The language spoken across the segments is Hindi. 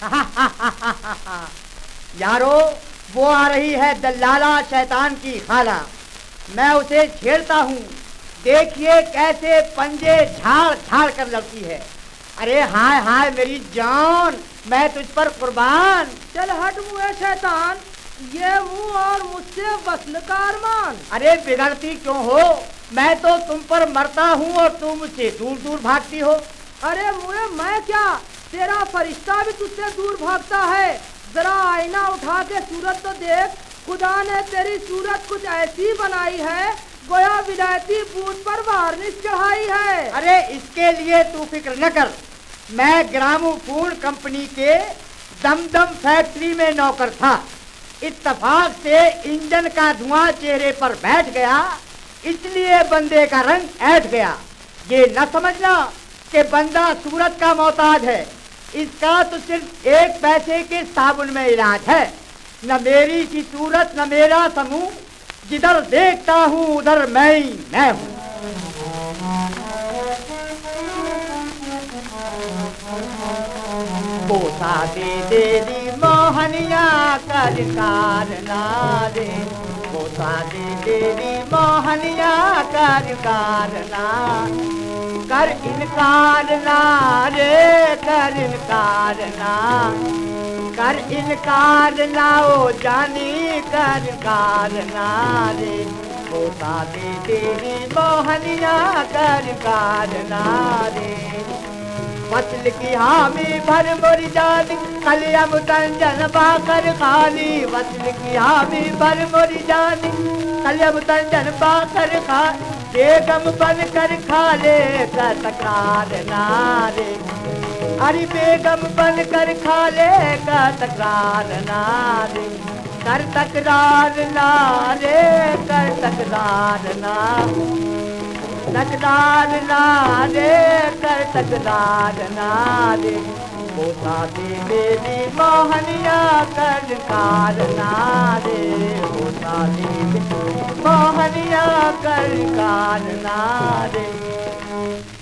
यारो वो आ रही है दल्लाला शैतान की खाला। मैं उसे छेड़ता हूँ। देखिए कैसे पंजे झाड़ झाड़ कर लड़ती है। अरे हाय हाय मेरी जान मैं तुझ पर कुर्बान। चल हट मुए शैतान ये मुँह और मुझसे वसल मान। अरे बिगड़ती क्यों हो? मैं तो तुम पर मरता हूँ और तुम मुझसे दूर दूर भागती हो। अरे मुए मैं क्या? तेरा फरिश्ता भी तुझसे दूर भागता है। जरा आईना उठा के सूरत तो देख। खुदा ने तेरी सूरत कुछ ऐसी बनाई है, गोया विलायती बूट पर वार्निश चढ़ाई है। अरे, इसके लिए तू फ़िक्र न कर। मैं ग्रामोफोन कंपनी के दमदम फैक्ट्री में नौकर था। इत्तफाक से इंजन का धुआँ चेहरे पर बैठ गया। इसलिए बंदे का रंग ऐठ गया। ये न समझना कि बंदा सूरत का मोहताज है। इसका तो सिर्फ़ एक पैसे के साबुन में इलाज है। न मेरी की सूरत, न मेरा समूह। जिधर देखता हूँ, उधर मैं ही, मैं हूँ। बोसा दे दे देरी मोहनिया कर कारना दे बोसा दे मोहनिया कर कारना कर इनकार ना रे कर इनकार ना कर इनकार ना ओ जानी कर कार ना रे बोसा दे देरी मोहनिया कर कार ना रे फ़सल की हामी भर मोरी जानी कलियम तंजन बाकर खाली फ़सल की हामी भर मोरी जानी कलियम तंजन बाकर खा बेगम बन कर खा ले का तकरार नारे। अरे बेगम बन कर खा ले का तकरार नारे। कर तकरार नारे, कर तकरार ना तकरार ना रे कर तकरार ना रे होता दे मोहनिया, कर कार ना दे। मोहनिया, कर कार ना रे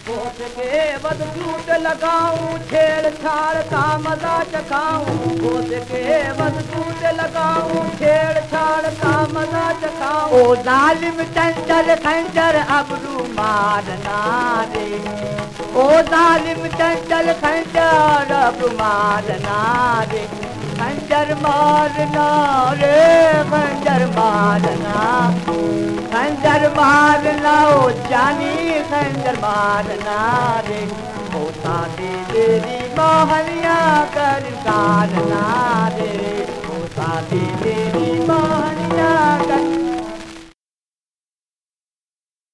होठ के बद झूठ लगाऊँ छेड़ छाड़ का मज़ा चखाऊं। के बद झूठ लगाऊँ मज़ा चखाऊं ओ जालिम चंचल खंजर अबरू मारना रे ओ जालिम चंचल खंजर अब मारना रे खंजर मारना रे खंजर मारना खंजर मारना ओ जानी खंजर मारना रे होता दे तेरी मोहनिया कर कारना